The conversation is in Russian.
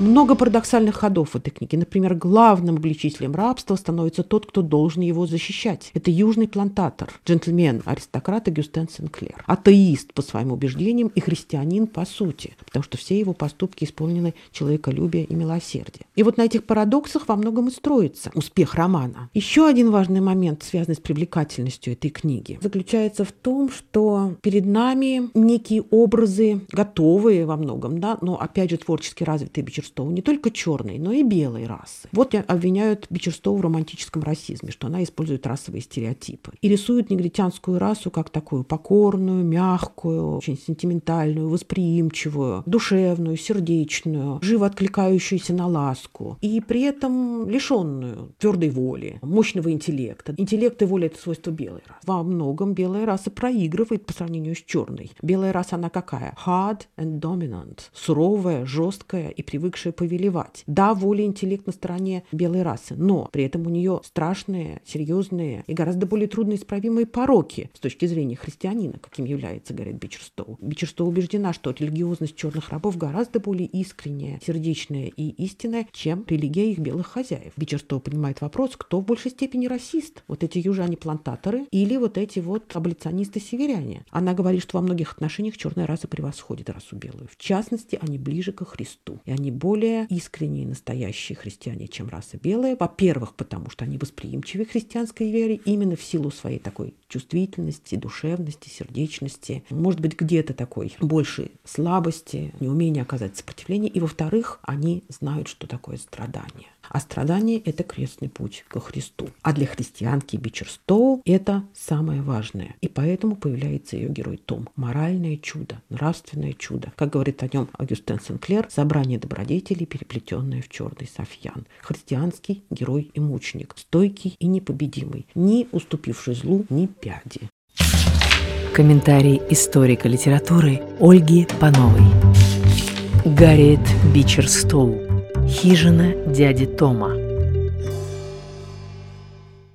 Много парадоксальных ходов в этой книге. Например, главным обличителем рабства становится тот, кто должен его защищать. Это южный плантатор, джентльмен, аристократ Агюстен Сенклер. Атеист по своим убеждениям и христианин по сути, потому что все его поступки исполнены человеколюбия и милосердия. И вот на этих парадоксах во многом и строится успех романа. Еще один важный момент, связанный с привлекательностью этой книги, заключается в том, что перед нами некие образы, готовые во многом, да, но опять же творчески развитые Бичерстоу, не только черной, но и белой расы. Вот обвиняют Бичерстоу в романтическом расизме, что она использует расовые стереотипы. И рисуют негритянскую расу как такую покорную, мягкую, очень сентиментальную, восприимчивую, душевную, сердечную, живо откликающуюся на ласку. И при этом лишенную твердой воли, мощного интеллекта. Интеллект и воля – это свойство белой расы. Во многом белая раса проигрывает по сравнению с черной. Белая раса, она какая? Hard and dominant. Суровая, жесткая и привыкшая повелевать. Да, воля интеллект на стороне белой расы, но при этом у нее страшные, серьезные и гораздо более трудноисправимые пороки с точки зрения христианина, каким является, говорит Бичерстоу. Бичерстоу убеждена, что религиозность черных рабов гораздо более искренняя, сердечная и истинная, чем религия их белых хозяев. Бичерстоу понимает вопрос, кто в большей степени расист? Вот эти южане-плантаторы или вот эти вот аболиционисты-северяне? Она говорит, что во многих отношениях черная раса превосходит расу белую. В частности, они ближе ко Христу. И они более искренние настоящие христиане, чем раса белая. Во-первых, потому что они восприимчивы к христианской вере именно в силу своей такой чувствительности, душевности, сердечности. Может быть, где-то такой большей слабости, неумения оказать сопротивление. И, во-вторых, они знают, что такое страдание. А страдание – это крестный путь ко Христу. А для христианки Бичерстоу это самое важное. И поэтому появляется ее герой Том. Моральное чудо, нравственное чудо. Как говорит о нем Агюстен Сенклер, собрание добродетелей, переплетенное в черный софьян. Христианский герой и мученик, стойкий и непобедимый, не уступивший злу ни пяди. Комментарий историка литературы Ольги Пановой. Гарриет Бичерстоу. Хижина дяди Тома.